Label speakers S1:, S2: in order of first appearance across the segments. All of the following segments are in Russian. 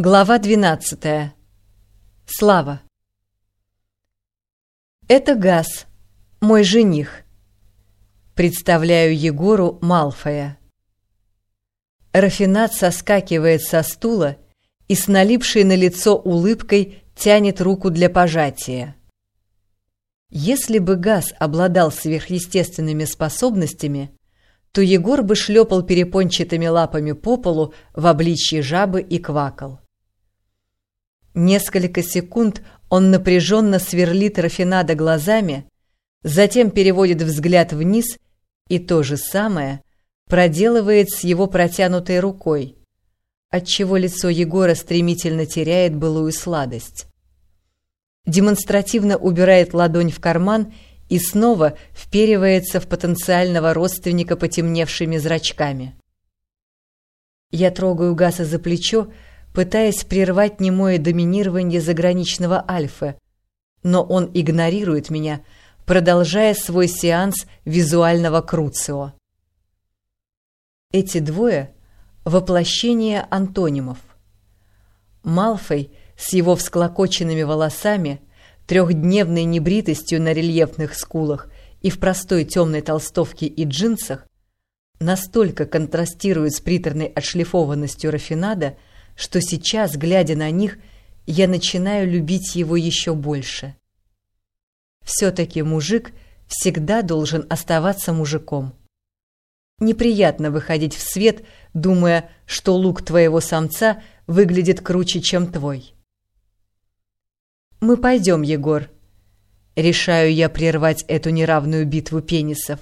S1: Глава 12. Слава. Это Газ, мой жених. Представляю Егору Малфоя. Рафинат соскакивает со стула и с налипшей на лицо улыбкой тянет руку для пожатия. Если бы Газ обладал сверхъестественными способностями, то Егор бы шлепал перепончатыми лапами по полу в обличье жабы и квакал. Несколько секунд он напряженно сверлит Рафинада глазами, затем переводит взгляд вниз и то же самое проделывает с его протянутой рукой, отчего лицо Егора стремительно теряет былую сладость. Демонстративно убирает ладонь в карман и снова вперивается в потенциального родственника потемневшими зрачками. Я трогаю Гаса за плечо, пытаясь прервать немое доминирование заграничного альфа, но он игнорирует меня, продолжая свой сеанс визуального круцио. Эти двое — воплощение антонимов. Малфой с его всклокоченными волосами, трехдневной небритостью на рельефных скулах и в простой темной толстовке и джинсах настолько контрастирует с приторной отшлифованностью рафинада — что сейчас, глядя на них, я начинаю любить его еще больше. Все-таки мужик всегда должен оставаться мужиком. Неприятно выходить в свет, думая, что лук твоего самца выглядит круче, чем твой. «Мы пойдем, Егор», — решаю я прервать эту неравную битву пенисов.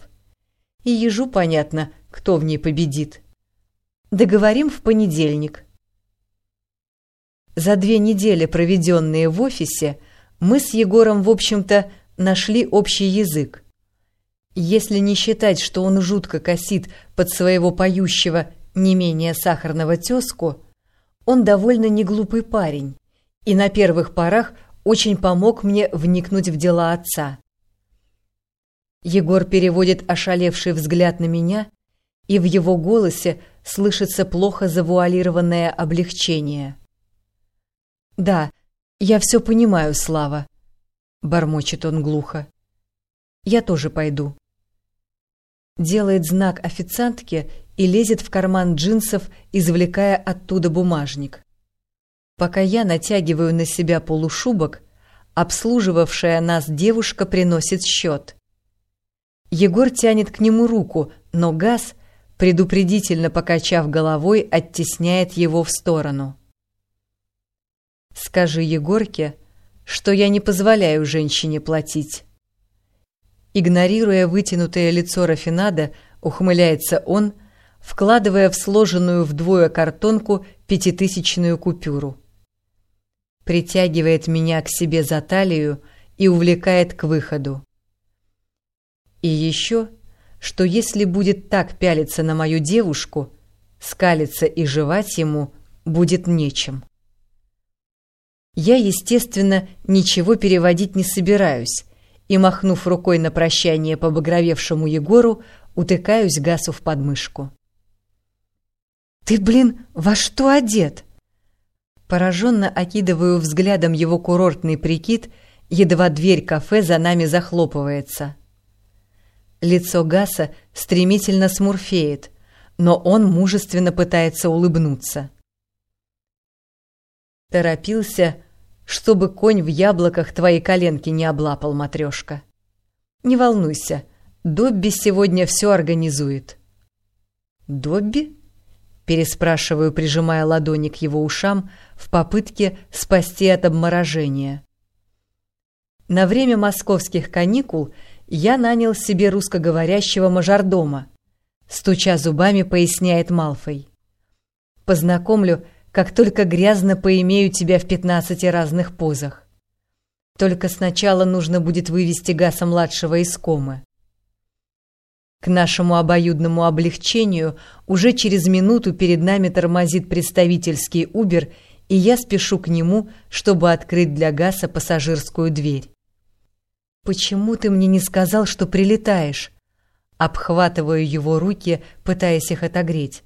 S1: И ежу понятно, кто в ней победит. Договорим в понедельник. За две недели, проведенные в офисе, мы с Егором, в общем-то, нашли общий язык. Если не считать, что он жутко косит под своего поющего не менее сахарного тезку, он довольно неглупый парень и на первых порах очень помог мне вникнуть в дела отца. Егор переводит ошалевший взгляд на меня, и в его голосе слышится плохо завуалированное облегчение. «Да, я все понимаю, Слава», — бормочет он глухо. «Я тоже пойду». Делает знак официантке и лезет в карман джинсов, извлекая оттуда бумажник. Пока я натягиваю на себя полушубок, обслуживавшая нас девушка приносит счет. Егор тянет к нему руку, но газ, предупредительно покачав головой, оттесняет его в сторону. Скажи Егорке, что я не позволяю женщине платить. Игнорируя вытянутое лицо Рафинада, ухмыляется он, вкладывая в сложенную вдвое картонку пятитысячную купюру. Притягивает меня к себе за талию и увлекает к выходу. И еще, что если будет так пялиться на мою девушку, скалиться и жевать ему будет нечем. Я, естественно, ничего переводить не собираюсь, и, махнув рукой на прощание побагровевшему Егору, утыкаюсь Гасу в подмышку. «Ты, блин, во что одет?» Пораженно окидываю взглядом его курортный прикид, едва дверь кафе за нами захлопывается. Лицо Гаса стремительно смурфеет, но он мужественно пытается улыбнуться. Торопился чтобы конь в яблоках твои коленки не облапал, матрешка. Не волнуйся, Добби сегодня все организует. Добби? Переспрашиваю, прижимая ладони к его ушам в попытке спасти от обморожения. На время московских каникул я нанял себе русскоговорящего мажордома. Стуча зубами, поясняет Малфой. Познакомлю как только грязно поимею тебя в пятнадцати разных позах. Только сначала нужно будет вывести Гаса-младшего из комы. К нашему обоюдному облегчению уже через минуту перед нами тормозит представительский Убер, и я спешу к нему, чтобы открыть для Гаса пассажирскую дверь. «Почему ты мне не сказал, что прилетаешь?» Обхватываю его руки, пытаясь их отогреть.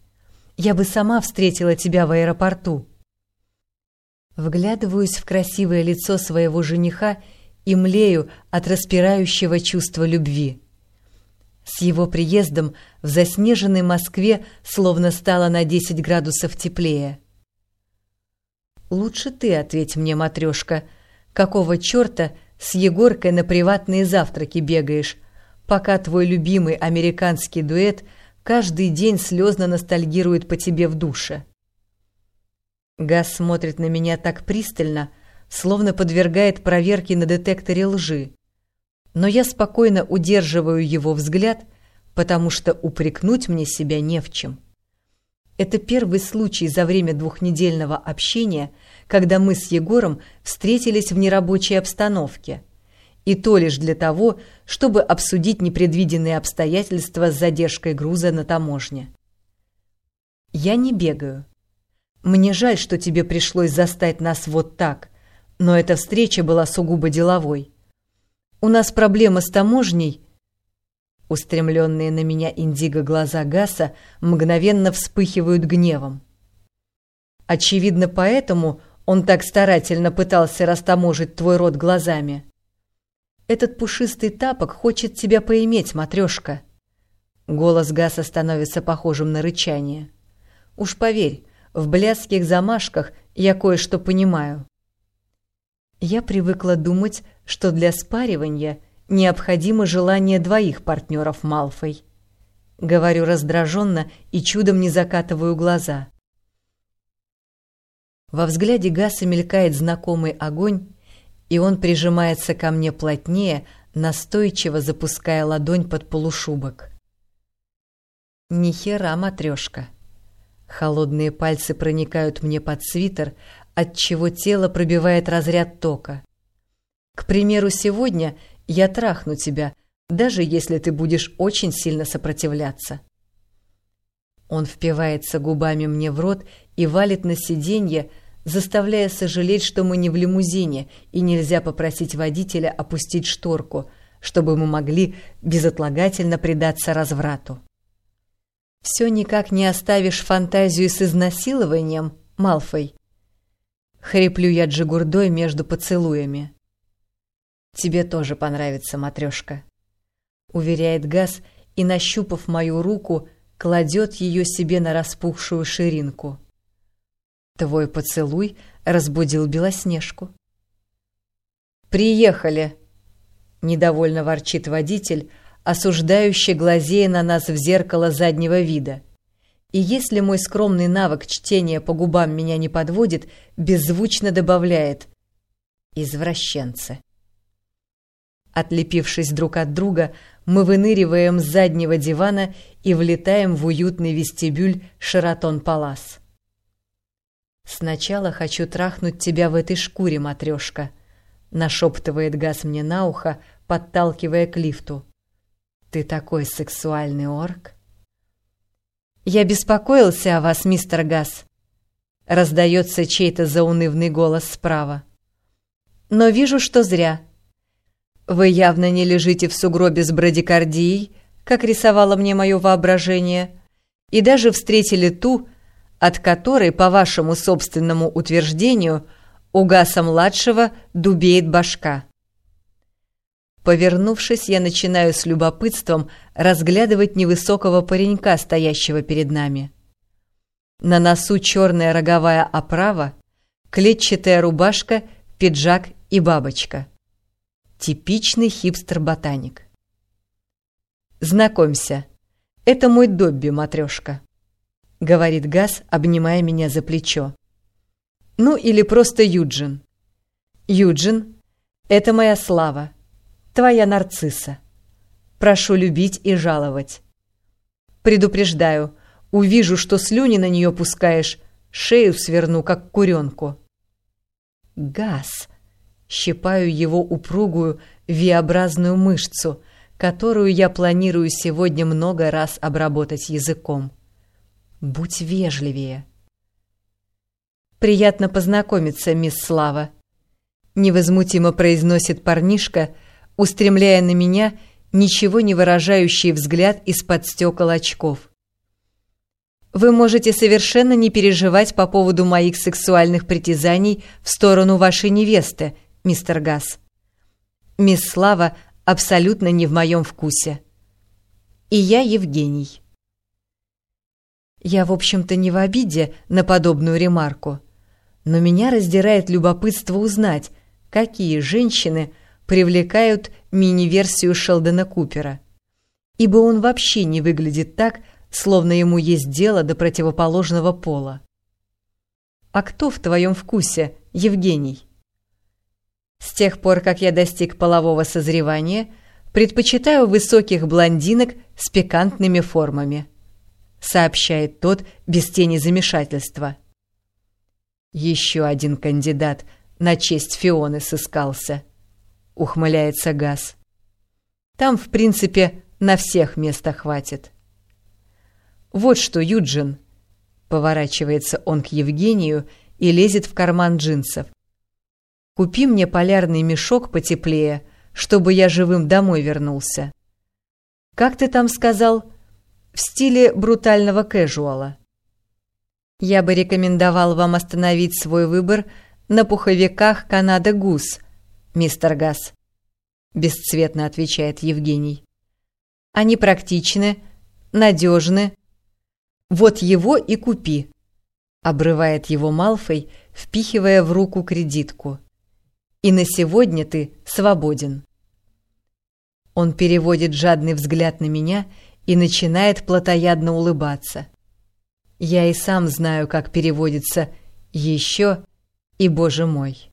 S1: Я бы сама встретила тебя в аэропорту. Вглядываюсь в красивое лицо своего жениха и млею от распирающего чувства любви. С его приездом в заснеженной Москве словно стало на 10 градусов теплее. «Лучше ты ответь мне, матрешка, какого черта с Егоркой на приватные завтраки бегаешь, пока твой любимый американский дуэт каждый день слезно ностальгирует по тебе в душе?» Газ смотрит на меня так пристально, словно подвергает проверке на детекторе лжи. Но я спокойно удерживаю его взгляд, потому что упрекнуть мне себя не в чем. Это первый случай за время двухнедельного общения, когда мы с Егором встретились в нерабочей обстановке. И то лишь для того, чтобы обсудить непредвиденные обстоятельства с задержкой груза на таможне. Я не бегаю. Мне жаль, что тебе пришлось застать нас вот так, но эта встреча была сугубо деловой. У нас проблема с таможней. Устремленные на меня индиго глаза Гаса мгновенно вспыхивают гневом. Очевидно, поэтому он так старательно пытался растаможить твой рот глазами. Этот пушистый тапок хочет тебя поиметь, матрешка. Голос Гаса становится похожим на рычание. Уж поверь, в блядских замашках я кое-что понимаю. Я привыкла думать, что для спаривания необходимо желание двоих партнеров Малфой. Говорю раздраженно и чудом не закатываю глаза. Во взгляде Гаса мелькает знакомый огонь, и он прижимается ко мне плотнее, настойчиво запуская ладонь под полушубок. Ни хера, матрешка. Холодные пальцы проникают мне под свитер, отчего тело пробивает разряд тока. К примеру, сегодня я трахну тебя, даже если ты будешь очень сильно сопротивляться. Он впивается губами мне в рот и валит на сиденье, заставляя сожалеть, что мы не в лимузине и нельзя попросить водителя опустить шторку, чтобы мы могли безотлагательно предаться разврату. Все никак не оставишь фантазию с изнасилованием, Малфой. Хриплю я джигурдой между поцелуями. Тебе тоже понравится, матрешка. Уверяет Газ и, нащупав мою руку, кладет ее себе на распухшую ширинку. Твой поцелуй разбудил Белоснежку. «Приехали!» — недовольно ворчит водитель, осуждающе глазея на нас в зеркало заднего вида. И если мой скромный навык чтения по губам меня не подводит, беззвучно добавляет «извращенцы». Отлепившись друг от друга, мы выныриваем с заднего дивана и влетаем в уютный вестибюль Шератон Палас. «Сначала хочу трахнуть тебя в этой шкуре, матрешка», — нашептывает Газ мне на ухо, подталкивая к лифту. Ты такой сексуальный орк. Я беспокоился о вас, мистер Газ. Раздается чей-то заунывный голос справа. Но вижу, что зря. Вы явно не лежите в сугробе с брадикардией, как рисовало мне мое воображение, и даже встретили ту, от которой, по вашему собственному утверждению, у Гаса-младшего дубеет башка. Повернувшись, я начинаю с любопытством разглядывать невысокого паренька, стоящего перед нами. На носу черная роговая оправа, клетчатая рубашка, пиджак и бабочка. Типичный хипстер-ботаник. «Знакомься, это мой Добби, матрешка», — говорит Газ, обнимая меня за плечо. «Ну или просто Юджин. Юджин — это моя слава» твоя нарцисса. Прошу любить и жаловать. Предупреждаю, увижу, что слюни на нее пускаешь, шею сверну, как куренку. Газ. Щипаю его упругую V-образную мышцу, которую я планирую сегодня много раз обработать языком. Будь вежливее. Приятно познакомиться, мисс Слава. Невозмутимо произносит парнишка, устремляя на меня ничего не выражающий взгляд из-под стекол очков. вы можете совершенно не переживать по поводу моих сексуальных притязаний в сторону вашей невесты, мистер Гасс. Мисс Слава абсолютно не в моем вкусе. И я Евгений. Я, в общем-то, не в обиде на подобную ремарку, но меня раздирает любопытство узнать, какие женщины привлекают мини-версию Шелдона Купера, ибо он вообще не выглядит так, словно ему есть дело до противоположного пола. «А кто в твоем вкусе, Евгений?» «С тех пор, как я достиг полового созревания, предпочитаю высоких блондинок с пикантными формами», сообщает тот без тени замешательства. «Еще один кандидат на честь Фионы сыскался», — ухмыляется Газ. «Там, в принципе, на всех места хватит». «Вот что, Юджин!» Поворачивается он к Евгению и лезет в карман джинсов. «Купи мне полярный мешок потеплее, чтобы я живым домой вернулся». «Как ты там сказал?» «В стиле брутального кэжуала». «Я бы рекомендовал вам остановить свой выбор на пуховиках «Канада Гус», мистер Газ», — бесцветно отвечает Евгений. «Они практичны, надежны, вот его и купи!» Обрывает его Малфой, впихивая в руку кредитку. «И на сегодня ты свободен!» Он переводит жадный взгляд на меня и начинает плотоядно улыбаться. Я и сам знаю, как переводится «еще» и «боже мой».